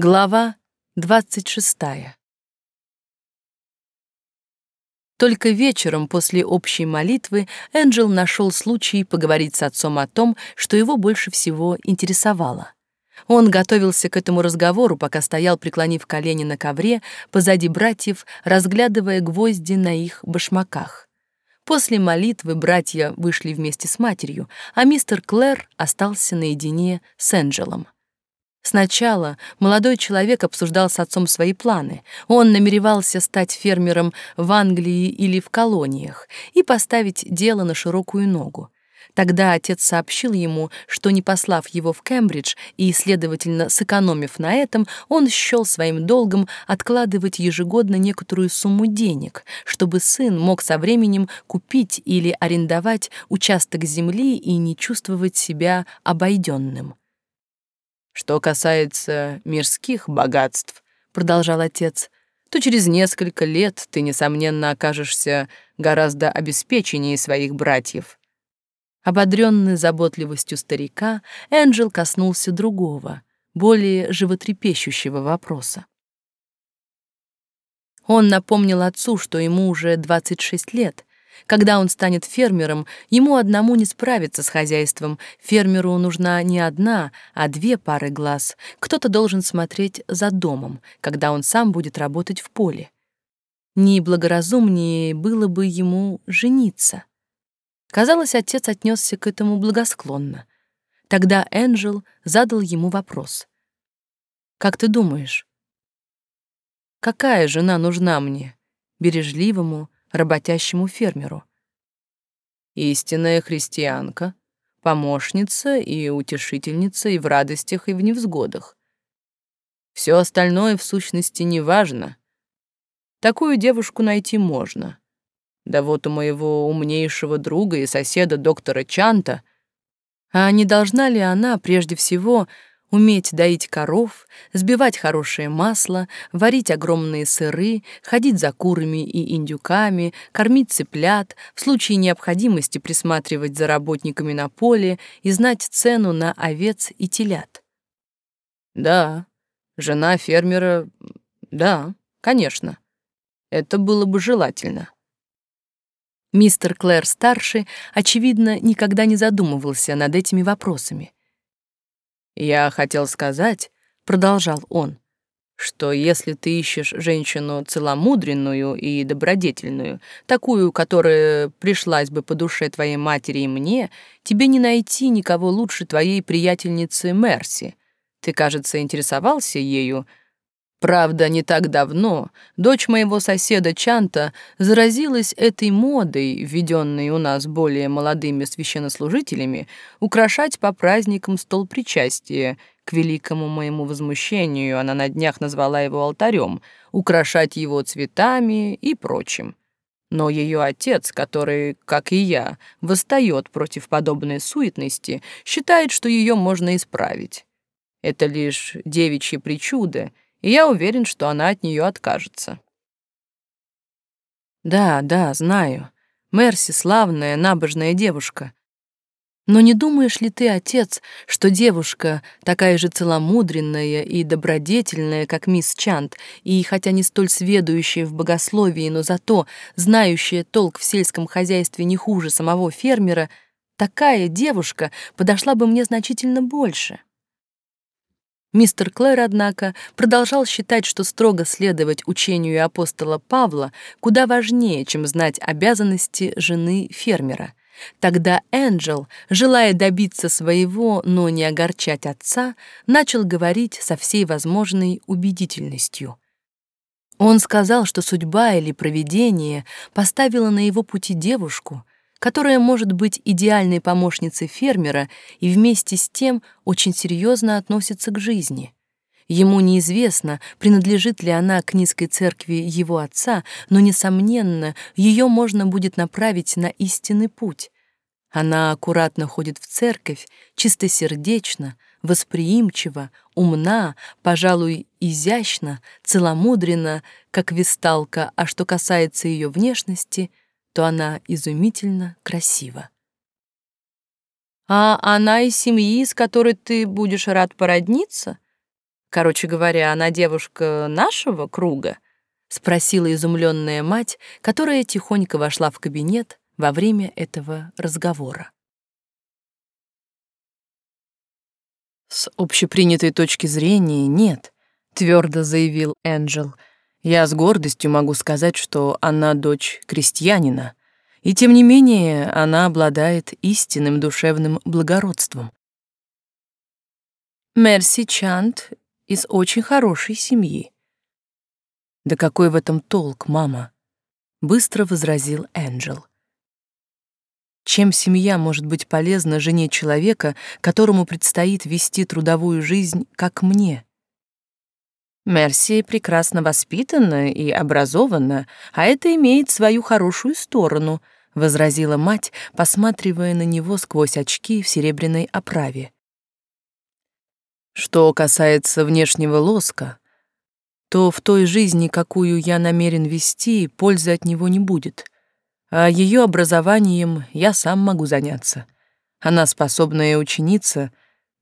Глава 26. Только вечером после общей молитвы Энджел нашел случай поговорить с отцом о том, что его больше всего интересовало. Он готовился к этому разговору, пока стоял, преклонив колени на ковре, позади братьев, разглядывая гвозди на их башмаках. После молитвы братья вышли вместе с матерью, а мистер Клэр остался наедине с Энджелом. Сначала молодой человек обсуждал с отцом свои планы. Он намеревался стать фермером в Англии или в колониях и поставить дело на широкую ногу. Тогда отец сообщил ему, что не послав его в Кембридж и, следовательно, сэкономив на этом, он счел своим долгом откладывать ежегодно некоторую сумму денег, чтобы сын мог со временем купить или арендовать участок земли и не чувствовать себя обойденным. Что касается мирских богатств, продолжал отец, то через несколько лет ты, несомненно, окажешься гораздо обеспеченнее своих братьев. Ободренный заботливостью старика, Энджел коснулся другого, более животрепещущего вопроса. Он напомнил отцу, что ему уже 26 лет, когда он станет фермером, ему одному не справиться с хозяйством. Фермеру нужна не одна, а две пары глаз. Кто-то должен смотреть за домом, когда он сам будет работать в поле. Не благоразумнее было бы ему жениться. Казалось, отец отнесся к этому благосклонно. Тогда Энджел задал ему вопрос. «Как ты думаешь, какая жена нужна мне, бережливому, работящему фермеру. Истинная христианка, помощница и утешительница и в радостях, и в невзгодах. Все остальное в сущности не важно. Такую девушку найти можно. Да вот у моего умнейшего друга и соседа доктора Чанта, а не должна ли она прежде всего Уметь доить коров, сбивать хорошее масло, варить огромные сыры, ходить за курами и индюками, кормить цыплят, в случае необходимости присматривать за работниками на поле и знать цену на овец и телят. Да, жена фермера, да, конечно. Это было бы желательно. Мистер Клэр-старший, очевидно, никогда не задумывался над этими вопросами. «Я хотел сказать», — продолжал он, «что если ты ищешь женщину целомудренную и добродетельную, такую, которая пришлась бы по душе твоей матери и мне, тебе не найти никого лучше твоей приятельницы Мерси. Ты, кажется, интересовался ею, Правда, не так давно дочь моего соседа Чанта заразилась этой модой, введенной у нас более молодыми священнослужителями, украшать по праздникам стол причастия. К великому моему возмущению она на днях назвала его алтарем, украшать его цветами и прочим. Но ее отец, который, как и я, восстает против подобной суетности, считает, что ее можно исправить. Это лишь девичья причуда — и я уверен, что она от нее откажется. Да, да, знаю. Мерси славная, набожная девушка. Но не думаешь ли ты, отец, что девушка такая же целомудренная и добродетельная, как мисс Чант, и хотя не столь сведущая в богословии, но зато знающая толк в сельском хозяйстве не хуже самого фермера, такая девушка подошла бы мне значительно больше? Мистер Клэр, однако, продолжал считать, что строго следовать учению апостола Павла куда важнее, чем знать обязанности жены фермера. Тогда Энджел, желая добиться своего, но не огорчать отца, начал говорить со всей возможной убедительностью. Он сказал, что судьба или провидение поставила на его пути девушку, которая может быть идеальной помощницей фермера и вместе с тем очень серьезно относится к жизни. Ему неизвестно, принадлежит ли она к низкой церкви его отца, но, несомненно, ее можно будет направить на истинный путь. Она аккуратно ходит в церковь, чистосердечно, восприимчива, умна, пожалуй, изящна, целомудрена, как висталка, а что касается ее внешности — то она изумительно красива. «А она из семьи, с которой ты будешь рад породниться?» Короче говоря, она девушка нашего круга? Спросила изумленная мать, которая тихонько вошла в кабинет во время этого разговора. С общепринятой точки зрения нет, твердо заявил Энджел. Я с гордостью могу сказать, что она дочь крестьянина, и тем не менее она обладает истинным душевным благородством. Мерси Чант из очень хорошей семьи. Да какой в этом толк, мама? Быстро возразил Энджел. Чем семья может быть полезна жене человека, которому предстоит вести трудовую жизнь, как мне? Мерси прекрасно воспитана и образована, а это имеет свою хорошую сторону, возразила мать, посматривая на него сквозь очки в серебряной оправе. Что касается внешнего лоска, то в той жизни, какую я намерен вести, пользы от него не будет. А ее образованием я сам могу заняться. Она способная ученица,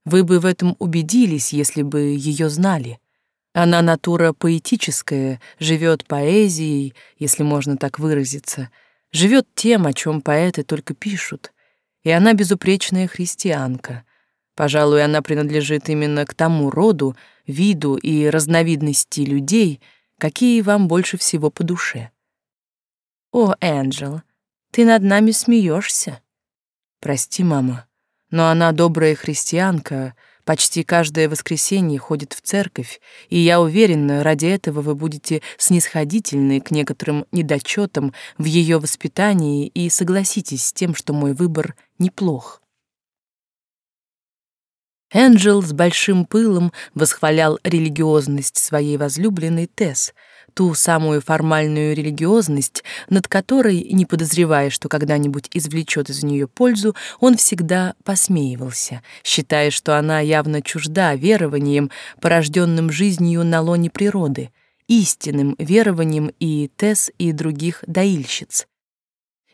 вы бы в этом убедились, если бы ее знали. Она натура поэтическая, живет поэзией, если можно так выразиться, живет тем, о чем поэты только пишут. И она безупречная христианка — Пожалуй, она принадлежит именно к тому роду, виду и разновидности людей, какие вам больше всего по душе. О, Энджел, ты над нами смеешься. Прости, мама, но она добрая христианка, почти каждое воскресенье ходит в церковь, и я уверена, ради этого вы будете снисходительны к некоторым недочетам в ее воспитании и согласитесь с тем, что мой выбор неплох. Энджел с большим пылом восхвалял религиозность своей возлюбленной Тесс, ту самую формальную религиозность, над которой, не подозревая, что когда-нибудь извлечет из нее пользу, он всегда посмеивался, считая, что она явно чужда верованием, порожденным жизнью на лоне природы, истинным верованием и Тесс, и других доильщиц.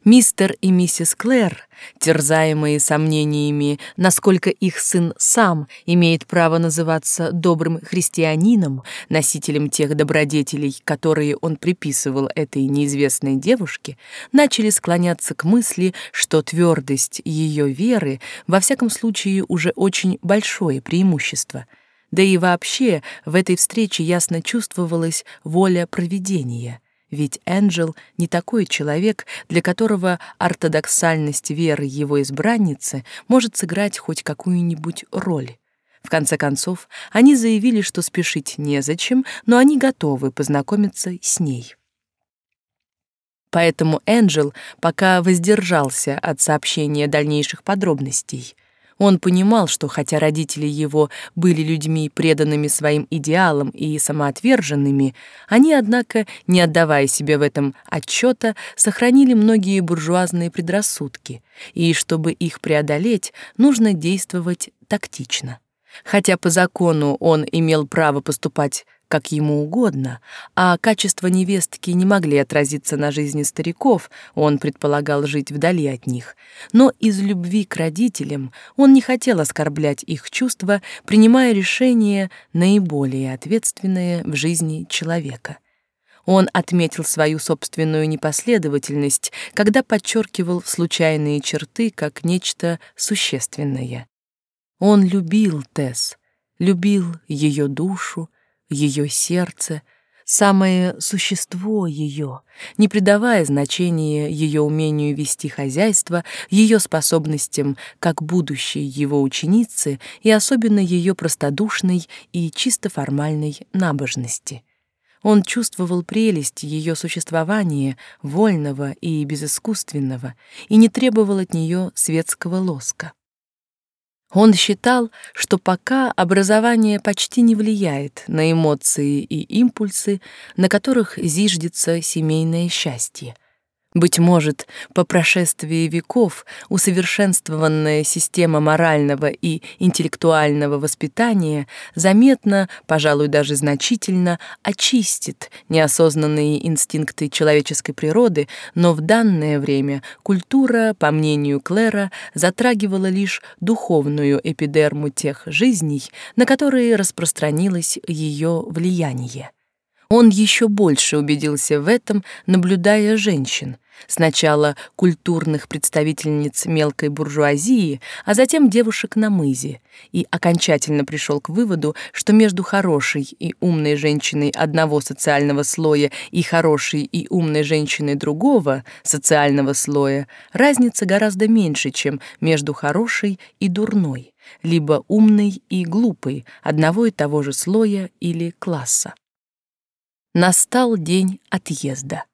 Мистер и миссис Клэр, терзаемые сомнениями, насколько их сын сам имеет право называться добрым христианином, носителем тех добродетелей, которые он приписывал этой неизвестной девушке, начали склоняться к мысли, что твердость ее веры во всяком случае уже очень большое преимущество. Да и вообще в этой встрече ясно чувствовалась воля провидения — ведь Энджел не такой человек, для которого ортодоксальность веры его избранницы может сыграть хоть какую-нибудь роль. В конце концов, они заявили, что спешить незачем, но они готовы познакомиться с ней. Поэтому Энджел пока воздержался от сообщения дальнейших подробностей. Он понимал, что хотя родители его были людьми, преданными своим идеалам и самоотверженными, они, однако, не отдавая себе в этом отчета, сохранили многие буржуазные предрассудки, и чтобы их преодолеть, нужно действовать тактично. Хотя по закону он имел право поступать как ему угодно, а качества невестки не могли отразиться на жизни стариков, он предполагал жить вдали от них. Но из любви к родителям он не хотел оскорблять их чувства, принимая решение наиболее ответственное в жизни человека. Он отметил свою собственную непоследовательность, когда подчеркивал случайные черты как нечто существенное. Он любил Тесс, любил ее душу, ее сердце, самое существо ее, не придавая значения ее умению вести хозяйство, ее способностям как будущей его ученицы и особенно ее простодушной и чисто формальной набожности. Он чувствовал прелесть ее существования, вольного и безыскусственного, и не требовал от нее светского лоска. Он считал, что пока образование почти не влияет на эмоции и импульсы, на которых зиждется семейное счастье. Быть может, по прошествии веков усовершенствованная система морального и интеллектуального воспитания заметно, пожалуй, даже значительно очистит неосознанные инстинкты человеческой природы, но в данное время культура, по мнению Клэра, затрагивала лишь духовную эпидерму тех жизней, на которые распространилось ее влияние. Он еще больше убедился в этом, наблюдая женщин, Сначала культурных представительниц мелкой буржуазии, а затем девушек на мызе, и окончательно пришел к выводу, что между хорошей и умной женщиной одного социального слоя и хорошей и умной женщиной другого социального слоя разница гораздо меньше, чем между хорошей и дурной, либо умной и глупой одного и того же слоя или класса. Настал день отъезда.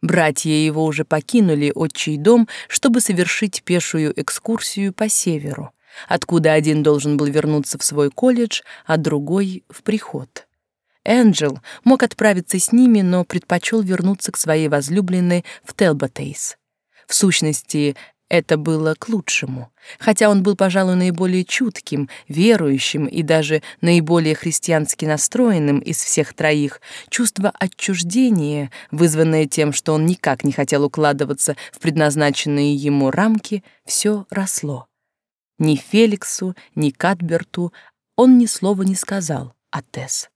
Братья его уже покинули отчий дом, чтобы совершить пешую экскурсию по северу, откуда один должен был вернуться в свой колледж, а другой — в приход. Энджел мог отправиться с ними, но предпочел вернуться к своей возлюбленной в Телботейс. В сущности, это было к лучшему, хотя он был, пожалуй, наиболее чутким, верующим и даже наиболее христиански настроенным из всех троих. Чувство отчуждения, вызванное тем, что он никак не хотел укладываться в предназначенные ему рамки, все росло. Ни Феликсу, ни Катберту он ни слова не сказал о Тесс.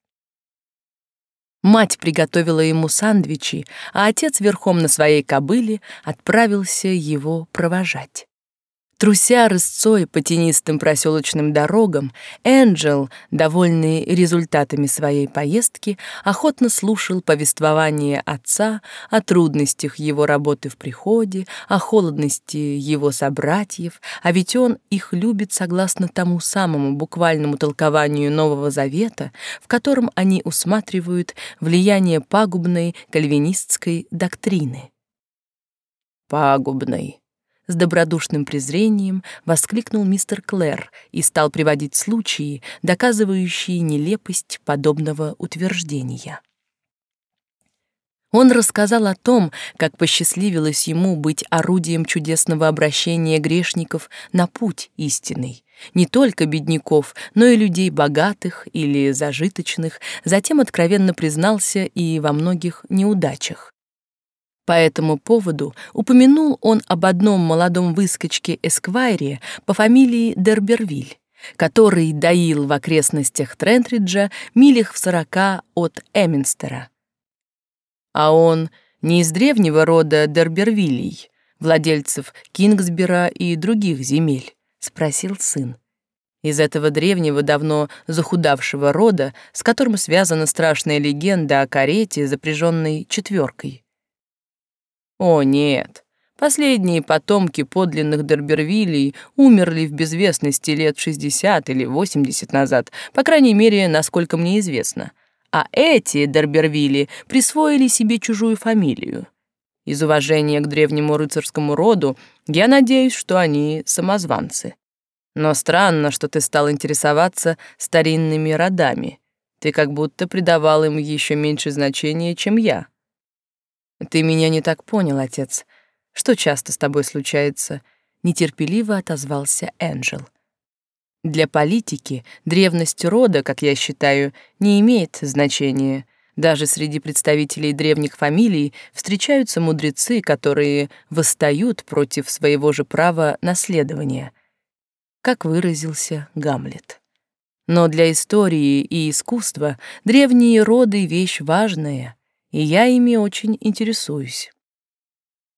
Мать приготовила ему сандвичи, а отец верхом на своей кобыле отправился его провожать. Труся рысцой по тенистым проселочным дорогам, Энджел, довольный результатами своей поездки, охотно слушал повествование отца о трудностях его работы в приходе, о холодности его собратьев, а ведь он их любит согласно тому самому буквальному толкованию Нового Завета, в котором они усматривают влияние пагубной кальвинистской доктрины. «Пагубной», с добродушным презрением воскликнул мистер Клэр и стал приводить случаи, доказывающие нелепость подобного утверждения. Он рассказал о том, как посчастливилось ему быть орудием чудесного обращения грешников на путь истинный, не только бедняков, но и людей богатых или зажиточных, затем откровенно признался и во многих неудачах. По этому поводу упомянул он об одном молодом выскочке Эсквайре по фамилии Дербервиль, который доил в окрестностях Трентриджа милях в сорока от Эминстера. А он не из древнего рода Дербервилей, владельцев Кингсбера и других земель, спросил сын. Из этого древнего, давно захудавшего рода, с которым связана страшная легенда о карете, запряженной четверкой. О, нет. Последние потомки подлинных Дербервилей умерли в безвестности лет 60 или 80 назад, по крайней мере, насколько мне известно. А эти Дербервили присвоили себе чужую фамилию. Из уважения к древнему рыцарскому роду я надеюсь, что они самозванцы. Но странно, что ты стал интересоваться старинными родами. Ты как будто придавал им еще меньше значения, чем я. Ты меня не так понял, отец. Что часто с тобой случается? Нетерпеливо отозвался Энджел. Для политики древность рода, как я считаю, не имеет значения. Даже среди представителей древних фамилий встречаются мудрецы, которые восстают против своего же права наследования. Как выразился Гамлет. Но для истории и искусства древние роды — вещь важная — и я ими очень интересуюсь.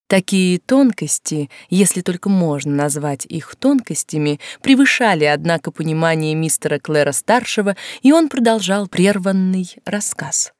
Такие тонкости, если только можно назвать их тонкостями, превышали, однако, понимание мистера Клэра-старшего, и он продолжал прерванный рассказ.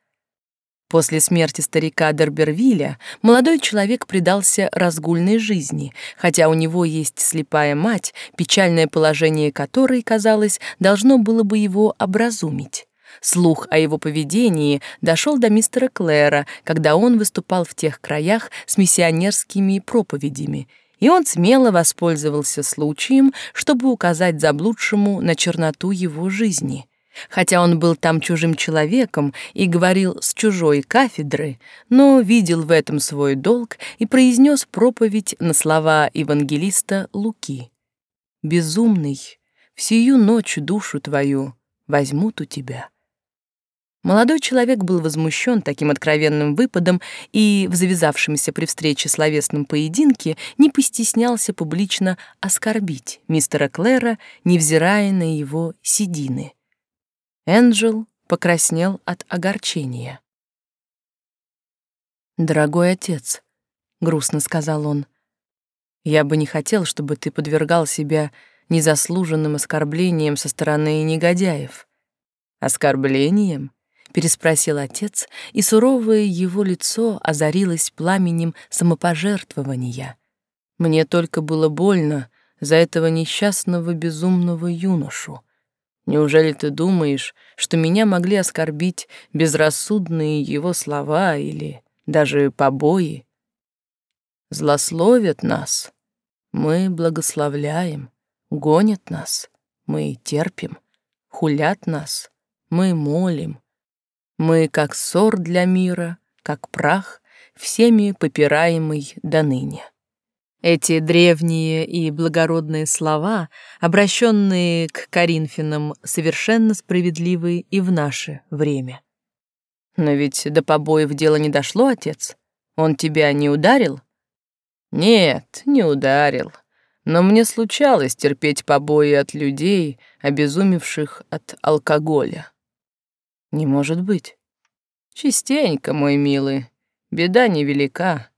После смерти старика Дербервилля молодой человек предался разгульной жизни, хотя у него есть слепая мать, печальное положение которой, казалось, должно было бы его образумить. Слух о его поведении дошел до мистера Клэра, когда он выступал в тех краях с миссионерскими проповедями, и он смело воспользовался случаем, чтобы указать заблудшему на черноту его жизни. Хотя он был там чужим человеком и говорил с чужой кафедры, но видел в этом свой долг и произнес проповедь на слова евангелиста Луки. «Безумный, всю ночь душу твою возьмут у тебя». Молодой человек был возмущен таким откровенным выпадом и в завязавшемся при встрече словесном поединке не постеснялся публично оскорбить мистера Клэра, невзирая на его седины. Энджел покраснел от огорчения. «Дорогой отец», — грустно сказал он, — «я бы не хотел, чтобы ты подвергал себя незаслуженным оскорблениям со стороны негодяев». «Оскорблением?» — переспросил отец, и суровое его лицо озарилось пламенем самопожертвования. «Мне только было больно за этого несчастного безумного юношу. Неужели ты думаешь, что меня могли оскорбить безрассудные его слова или даже побои? Злословят нас, мы благословляем, гонят нас, мы терпим, хулят нас, мы молим. Мы как ссор для мира, как прах, всеми попираемый до ныне. Эти древние и благородные слова, обращенные к Коринфянам, совершенно справедливы и в наше время. Но ведь до побоев дело не дошло, отец. Он тебя не ударил? Нет, не ударил. Но мне случалось терпеть побои от людей, обезумевших от алкоголя. Не может быть. Частенько, мой милый. Беда невелика.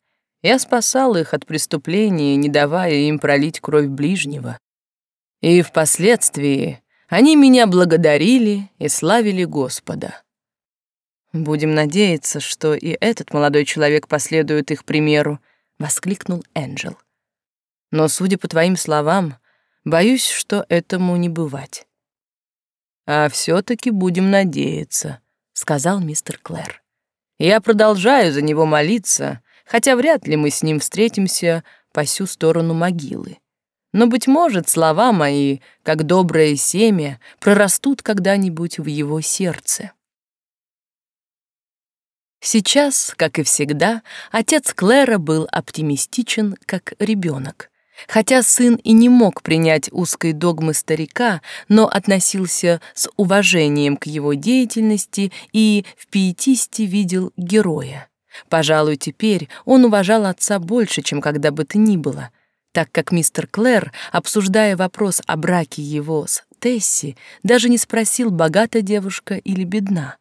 Я спасал их от преступления, не давая им пролить кровь ближнего. И впоследствии они меня благодарили и славили Господа. Будем надеяться, что и этот молодой человек последует их примеру, воскликнул Энджел. Но, судя по твоим словам, боюсь, что этому не бывать. А все таки будем надеяться, сказал мистер Клэр. Я продолжаю за него молиться, хотя вряд ли мы с ним встретимся по сю сторону могилы. Но, быть может, слова мои, как доброе семя, прорастут когда-нибудь в его сердце. Сейчас, как и всегда, отец Клэра был оптимистичен, как ребенок. Хотя сын и не мог принять узкой догмы старика, но относился с уважением к его деятельности и в пиетисте видел героя. Пожалуй, теперь он уважал отца больше, чем когда бы то ни было, так как мистер Клэр, обсуждая вопрос о браке его с Тесси, даже не спросил, богата девушка или бедна.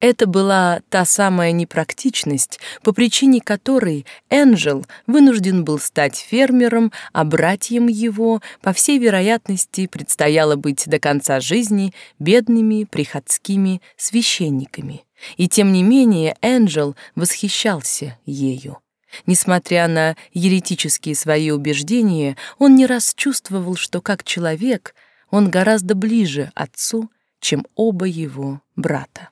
Это была та самая непрактичность, по причине которой Энджел вынужден был стать фермером, а братьям его, по всей вероятности, предстояло быть до конца жизни бедными приходскими священниками. И тем не менее Энджел восхищался ею. Несмотря на еретические свои убеждения, он не раз чувствовал, что как человек он гораздо ближе отцу, чем оба его брата.